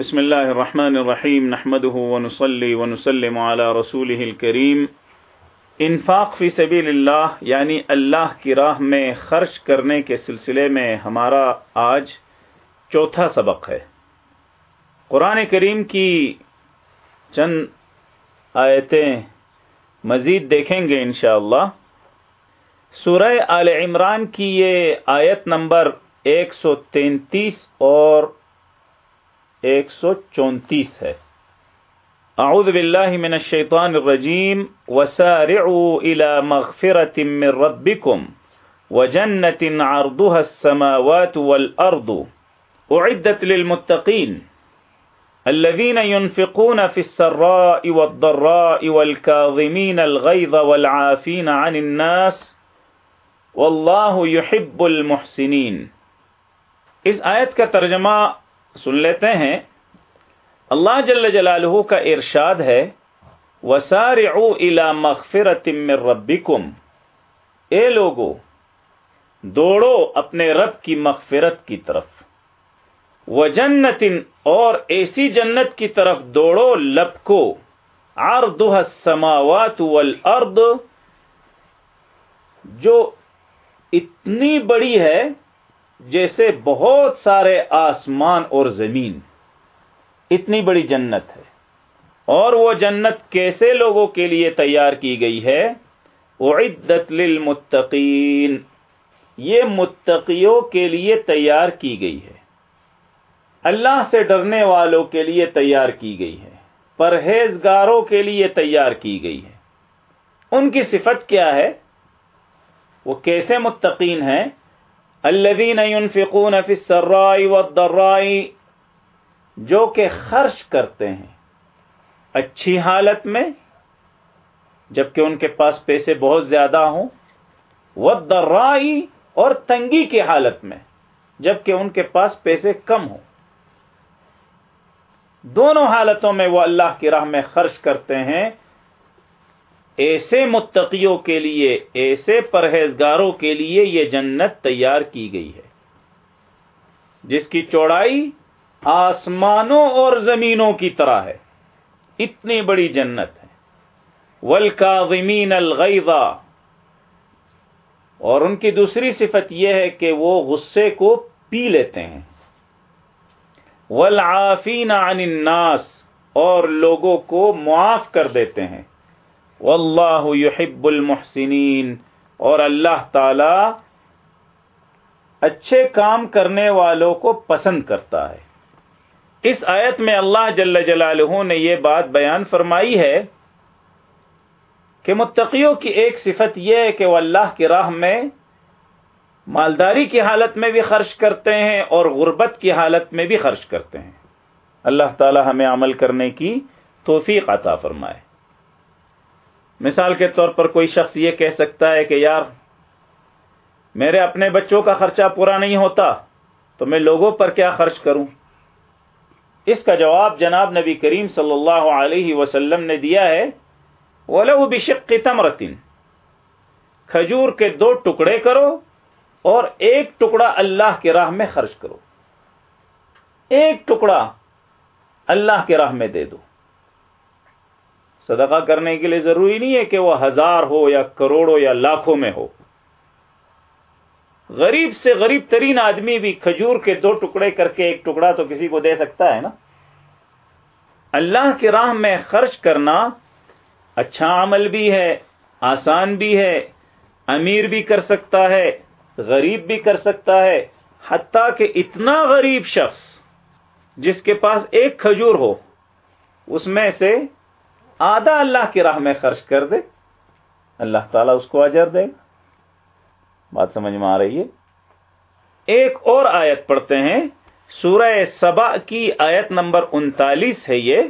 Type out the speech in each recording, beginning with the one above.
بسم اللہ الرحمن الرحیم نحمده ونصلي ونسلم على رسوله الكریم انفاق فی سبیل اللہ یعنی اللہ کی راہ میں خرچ کرنے کے سلسلے میں ہمارا آج چوتھا سبق ہے۔ قرآن کریم کی چند آیتیں مزید دیکھیں گے انشاءاللہ۔ سورہ آل عمران کی یہ آیت نمبر ایک سو تینتیس اور ایک سو چونتیس ہے۔ اعوذ باللہ من الشیطان الرجیم۔ وسارعوا الى مغفرة من ربكم وجنة عرضها السماوات والأرض اعدت للمتقين الذين ينفقون في السراء والضراء والكاظمين الغيظ والعافين عن الناس۔ والله يحب المحسنين اس آیت کا ترجمہ سن لیتے ہیں۔ اللہ جل جلالہ کا ارشاد ہے وسار الا مغفرت من ربکم اے لوگو، دوڑو اپنے رب کی مغفرت کی طرف۔ و جنت اور ایسی جنت کی طرف دوڑو لب کو عرضها السماوات والارض جو اتنی بڑی ہے جیسے بہت سارے آسمان اور زمین۔ اتنی بڑی جنت ہے۔ اور وہ جنت کیسے لوگوں کے لیے تیار کی گئی ہے؟ اعدت للمتقین یہ متقیوں کے لیے تیار کی گئی ہے۔ اللہ سے ڈرنے والوں کے لیے تیار کی گئی ہے۔ پرہیزگاروں کے لیے تیار کی گئی ہے۔ ان کی صفت کیا ہے؟ وہ کیسے متقین ہیں؟ الذين ينفقون في السراء والضراء جو کہ خرچ کرتے ہیں اچھی حالت میں، جبکہ ان کے پاس پیسے بہت زیادہ ہوں والضراء اور تنگی کی حالت میں، جبکہ ان کے پاس پیسے کم ہوں۔ دونوں حالتوں میں وہ اللہ کی راہ میں خرچ کرتے ہیں۔ ایسے متقیوں کے لیے، ایسے پرہیزگاروں کے لیے یہ جنت تیار کی گئی ہے۔ جس کی چوڑائی آسمانوں اور زمینوں کی طرح ہے۔ اتنی بڑی جنت ہے۔ ولکاظمین الغیظا اور ان کی دوسری صفت یہ ہے کہ وہ غصے کو پی لیتے ہیں۔ والعافین عن الناس۔ اور لوگوں کو معاف کر دیتے ہیں۔ واللہ يحب المحسنین۔ اور اللہ تعالی اچھے کام کرنے والوں کو پسند کرتا ہے۔ اس آیت میں اللہ جل جلالہ نے یہ بات بیان فرمائی ہے کہ متقیوں کی ایک صفت یہ ہے کہ وہ اللہ کی راہ میں مالداری کی حالت میں بھی خرچ کرتے ہیں اور غربت کی حالت میں بھی خرچ کرتے ہیں۔ اللہ تعالی ہمیں عمل کرنے کی توفیق عطا فرمائے۔ مثال کے طور پر کوئی شخص یہ کہہ سکتا ہے کہ یار، میرے اپنے بچوں کا خرچہ پورا نہیں ہوتا، تو میں لوگوں پر کیا خرچ کروں؟ اس کا جواب جناب نبی کریم صلی اللہ علیہ وسلم نے دیا ہے وہ بشق تمرتن کھجور کے دو ٹکڑے کرو اور ایک ٹکڑا اللہ کے راہ میں خرچ کرو۔ ایک ٹکڑا اللہ کے راہ میں دے دو۔ صدقہ کرنے کے لیے ضروری نہیں ہے کہ وہ ہزار ہو یا کروڑوں یا لاکھوں میں ہو۔ غریب سے غریب ترین آدمی بھی کھجور کے دو ٹکڑے کر کے ایک ٹکڑا تو کسی کو دے سکتا ہے نا؟ اللہ کی راہ میں خرچ کرنا اچھا عمل بھی ہے، آسان بھی ہے، امیر بھی کر سکتا ہے، غریب بھی کر سکتا ہے، حتیٰ کہ اتنا غریب شخص جس کے پاس ایک کھجور ہو، اس میں سے آدھا اللہ کی راہ میں خرچ کر دے، اللہ تعالیٰ اس کو اجر دے گا۔ بات سمجھ میں آ رہی ہے؟ ایک اور آیت پڑھتے ہیں، سورہ سبا کی آیت نمبر انتالیس ہے یہ۔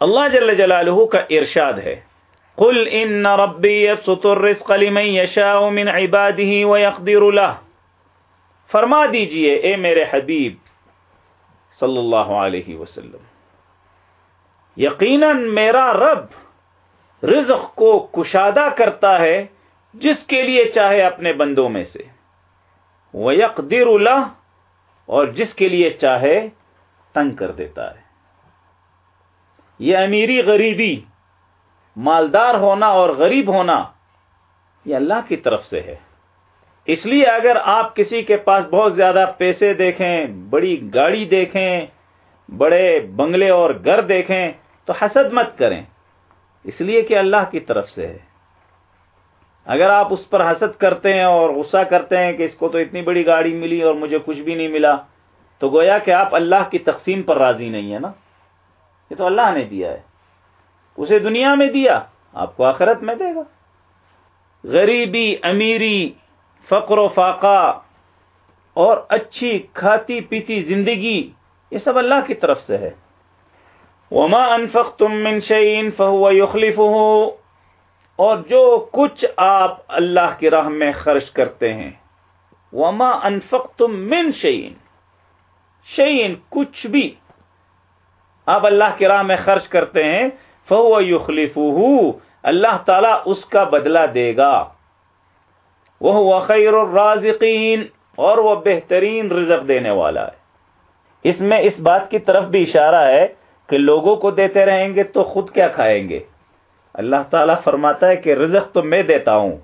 اللہ جل جلالہ کا ارشاد ہے۔ قل ان ربی يبسط الرزق لمن يشاء من عباده ويقدر له۔ فرما دیجیے، اے میرے حبیب، صلی اللہ علیہ وسلم۔ یقیناً میرا رب رزق کو کشادہ کرتا ہے جس کے لیے چاہے اپنے بندوں میں سے۔ وہ یکدر اللہ اور جس کے لیے چاہے تنگ کر دیتا ہے۔ یہ امیری غریبی، مالدار ہونا اور غریب ہونا یہ اللہ کی طرف سے ہے۔ اس لیے اگر آپ کسی کے پاس بہت زیادہ پیسے دیکھیں، بڑی گاڑی دیکھیں، بڑے بنگلے اور گھر دیکھیں تو حسد مت کریں۔ اس لیے کہ اللہ کی طرف سے ہے۔ اگر آپ اس پر حسد کرتے ہیں اور غصہ کرتے ہیں کہ اس کو تو اتنی بڑی گاڑی ملی اور مجھے کچھ بھی نہیں ملا، تو گویا کہ آپ اللہ کی تقسیم پر راضی نہیں ہے نا۔ یہ تو اللہ نے دیا ہے۔ اسے دنیا میں دیا، آپ کو آخرت میں دے گا۔ غریبی، امیری، فقر و فاقہ اور اچھی کھاتی پیتی زندگی، یہ سب اللہ کی طرف سے ہے۔ وما انفقتم من شيء فهو يخلفه۔ اور جو کچھ آپ اللہ کی راہ میں خرچ کرتے ہیں۔ وما انفقتم من شيء۔ شيء کچھ بھی آپ اللہ کی راہ میں خرچ کرتے ہیں، فهو يخلفه۔ اللہ تعالی اس کا بدلہ دے گا۔ وہ خیر الرازقین اور وہ بہترین رزق دینے والا ہے۔ اس میں اس بات کی طرف بھی اشارہ ہے کہ لوگوں کو دیتے رہیں گے تو خود کیا کھائیں گے؟ اللہ تعالیٰ فرماتا ہے کہ رزق تو میں دیتا ہوں۔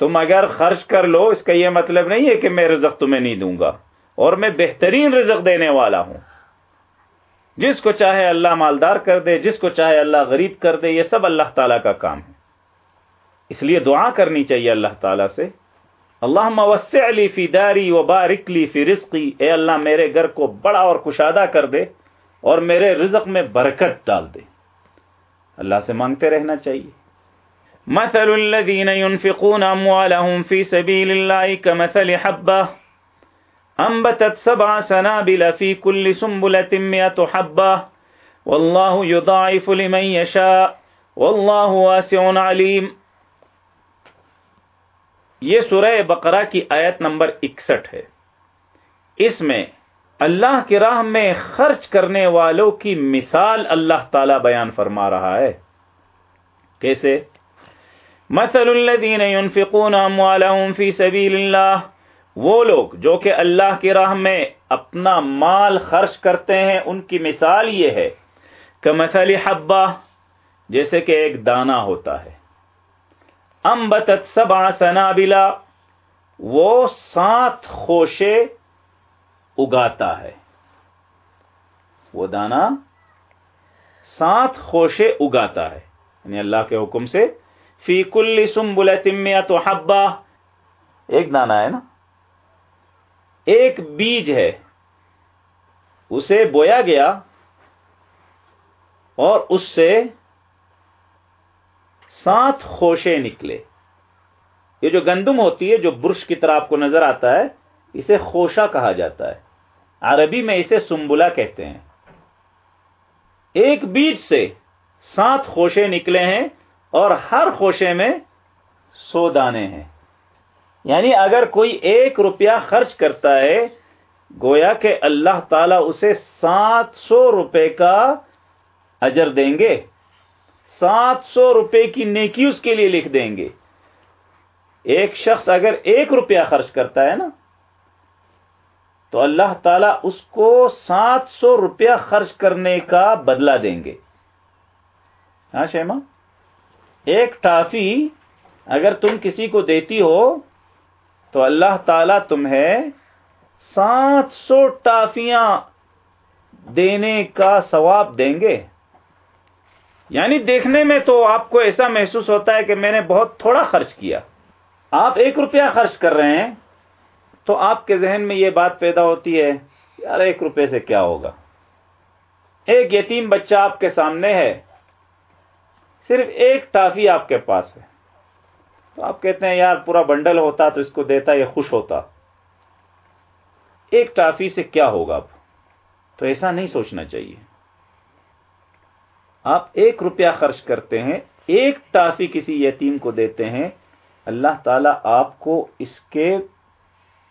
تم اگر خرچ کر لو، اس کا یہ مطلب نہیں ہے کہ میں رزق تمہیں نہیں دوں گا، اور میں بہترین رزق دینے والا ہوں۔ جس کو چاہے اللہ مالدار کر دے، جس کو چاہے اللہ غریب کر دے، یہ سب اللہ تعالیٰ کا کام ہے۔ اس لیے دعا کرنی چاہیے اللہ تعالیٰ سے۔ اللہ موسع علی فی داری و بارک لی فی رزقی، اے اللہ میرے گھر کو بڑا اور کشادہ کر دے۔ اور میرے رزق میں برکت ڈال دے۔ اللہ سے مانگتے رہنا چاہیے۔ مثل الذين ينفقون اموالهم في سبيل الله كمثل حبه انبتت سبع سنابل في كل سنبلة مئة حبه والله يضاعف لمن يشاء والله واسع عليم۔ یہ سورہ بقرہ کی آیت نمبر اکسٹھ ہے۔ اس میں اللہ کی راہ میں خرچ کرنے والوں کی مثال اللہ تعالی بیان فرما رہا ہے۔ کیسے؟ مثل الذين ينفقون اموالهم في سبيل الله۔ وہ لوگ جو کہ اللہ کی راہ میں اپنا مال خرچ کرتے ہیں، ان کی مثال یہ ہے۔ کہ مثل حبہ، جیسے کہ ایک دانہ ہوتا ہے۔ امبتت سبع سنابلا وہ سات خوشے اگاتا ہے۔ وہ دانا سات خوشے اگاتا ہے۔ یعنی اللہ کے حکم سے فی کل سمبل تمیا تو حبا ایک دانا ہے نا؟ ایک بیج ہے۔ اسے بویا گیا اور اس سے سات خوشے نکلے۔ یہ جو گندم ہوتی ہے، جو برش کی طرح آپ کو نظر آتا ہے، اسے خوشہ کہا جاتا ہے۔ عربی میں اسے سمبلا کہتے ہیں۔ ایک بیج سے سات خوشے نکلے ہیں اور ہر خوشے میں سو دانے ہیں۔ یعنی اگر کوئی ایک روپیہ خرچ کرتا ہے، گویا کہ اللہ تعالی اسے سات سو روپے کا اجر دیں گے۔ سات سو روپے کی نیکی اس کے لیے لکھ دیں گے۔ ایک شخص اگر ایک روپیہ خرچ کرتا ہے نا تو اللہ تعالی اس کو سات سو روپیہ خرچ کرنے کا بدلہ دیں گے۔ ہاں شیما؟ ایک ٹافی اگر تم کسی کو دیتی ہو تو اللہ تعالی تمہیں سات سو ٹافیاں دینے کا ثواب دیں گے۔ یعنی دیکھنے میں تو آپ کو ایسا محسوس ہوتا ہے کہ میں نے بہت تھوڑا خرچ کیا۔ آپ ایک روپیہ خرچ کر رہے ہیں۔ تو آپ کے ذہن میں یہ بات پیدا ہوتی ہے، یار، ایک روپے سے کیا ہوگا؟ ایک یتیم بچہ آپ کے سامنے ہے، صرف ایک ٹافی آپ کے پاس ہے۔ تو آپ کہتے ہیں، یار، پورا بنڈل ہوتا تو اس کو دیتا، یہ خوش ہوتا۔ ایک ٹافی سے کیا ہوگا اب تو ایسا نہیں سوچنا چاہیے۔ آپ ایک روپیہ خرچ کرتے ہیں، ایک ٹافی کسی یتیم کو دیتے ہیں، اللہ تعالی آپ کو اس کے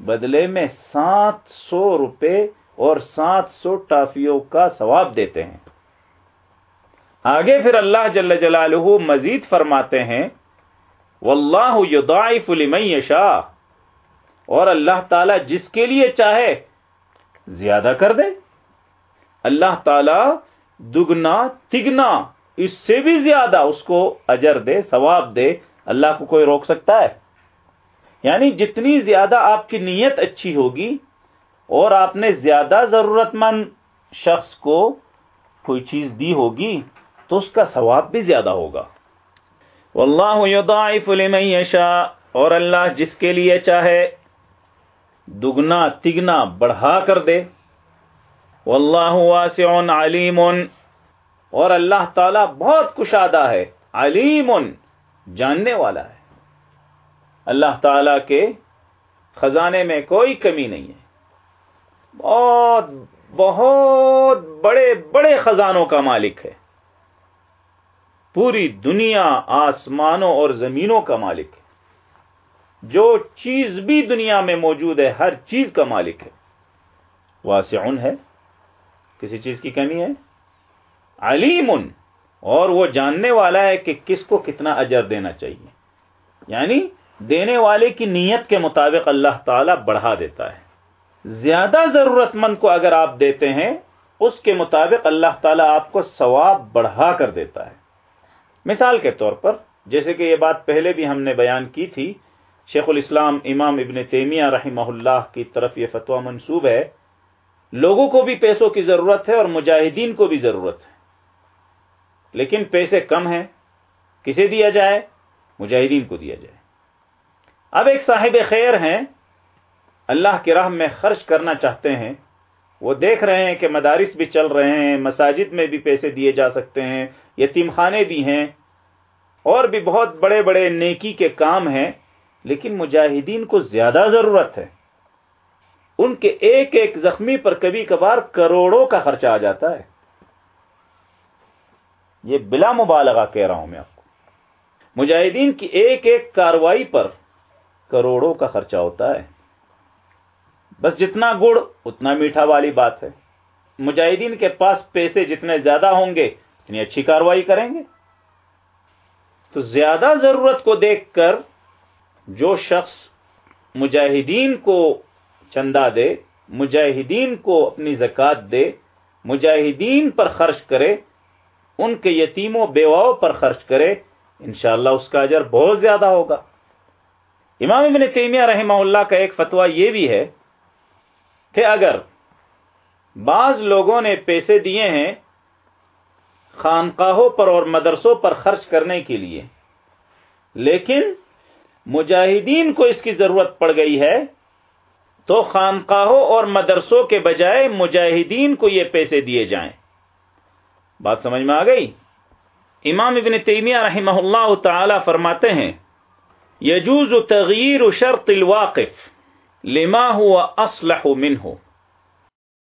بدلے میں سات سو روپے اور سات سو ٹافیوں کا ثواب دیتے ہیں۔ آگے پھر اللہ جل جلالہ مزید فرماتے ہیں واللہ یضاعف لمن یشاء اور اللہ تعالی جس کے لیے چاہے زیادہ کر دے۔ اللہ تعالی دگنا، تگنا، اس سے بھی زیادہ اس کو اجر دے، ثواب دے۔ اللہ کو کوئی روک سکتا ہے؟ یعنی جتنی زیادہ آپ کی نیت اچھی ہوگی اور آپ نے زیادہ ضرورت مند شخص کو کوئی چیز دی ہوگی تو اس کا ثواب بھی زیادہ ہوگا۔ واللہ یضاعف لمن یشاء، اور اللہ جس کے لیے چاہے دگنا، تگنا بڑھا کر دے۔ واللہ واسع علیم، اور اللہ تعالی بہت کشادہ ہے، علیم، جاننے والا ہے۔ اللہ تعالی کے خزانے میں کوئی کمی نہیں ہے۔ بہت بہت بڑے بڑے خزانوں کا مالک ہے۔ پوری دنیا آسمانوں اور زمینوں کا مالک ہے۔ جو چیز بھی دنیا میں موجود ہے، ہر چیز کا مالک ہے۔ واسع ہے۔ کسی چیز کی کمی ہے؟ علیم۔ اور وہ جاننے والا ہے کہ کس کو کتنا اجر دینا چاہیے۔ یعنی دینے والے کی نیت کے مطابق اللہ تعالی بڑھا دیتا ہے۔ زیادہ ضرورت مند کو اگر آپ دیتے ہیں، اس کے مطابق اللہ تعالیٰ آپ کو ثواب بڑھا کر دیتا ہے۔ مثال کے طور پر، جیسے کہ یہ بات پہلے بھی ہم نے بیان کی تھی، شیخ الاسلام امام ابن تیمیہ رحمہ اللہ کی طرف یہ فتویٰ منصوب ہے۔ لوگوں کو بھی پیسوں کی ضرورت ہے اور مجاہدین کو بھی ضرورت ہے۔ لیکن پیسے کم ہیں، کسے دیا جائے؟ مجاہدین کو دیا جائے۔ اب ایک صاحب خیر ہیں، اللہ کی راہ میں خرچ کرنا چاہتے ہیں۔ وہ دیکھ رہے ہیں کہ مدارس بھی چل رہے ہیں، مساجد میں بھی پیسے دیے جا سکتے ہیں، یتیم خانے بھی ہیں۔ اور بھی بہت بڑے بڑے نیکی کے کام ہیں، لیکن مجاہدین کو زیادہ ضرورت ہے۔ ان کے ایک ایک زخمی پر کبھی کبھار کروڑوں کا خرچہ آ جاتا ہے۔ یہ بلا مبالغہ کہہ رہا ہوں میں آپ کو۔ مجاہدین کی ایک ایک کاروائی پر کروڑوں کا خرچہ ہوتا ہے۔ بس جتنا گڑ، اتنا میٹھا والی بات ہے۔ مجاہدین کے پاس پیسے جتنے زیادہ ہوں گے، اتنی اچھی کاروائی کریں گے۔ تو زیادہ ضرورت کو دیکھ کر جو شخص مجاہدین کو چندہ دے، مجاہدین کو اپنی زکات دے، مجاہدین پر خرچ کرے، ان کے یتیموں بیواؤں پر خرچ کرے، انشاءاللہ اس کا اجر بہت زیادہ ہوگا۔ امام ابن تیمیہ رحمہ اللہ کا ایک فتویٰ یہ بھی ہے کہ اگر بعض لوگوں نے پیسے دیے ہیں خانقاہوں پر اور مدرسوں پر خرچ کرنے کے لیے، لیکن مجاہدین کو اس کی ضرورت پڑ گئی ہے، تو خانقاہوں اور مدرسوں کے بجائے مجاہدین کو یہ پیسے دیے جائیں۔ بات سمجھ میں آ گئی؟ امام ابن تیمیہ رحمہ اللہ تعالی فرماتے ہیں یجوز تغیر شرط الواقف لما هو اسلح منہ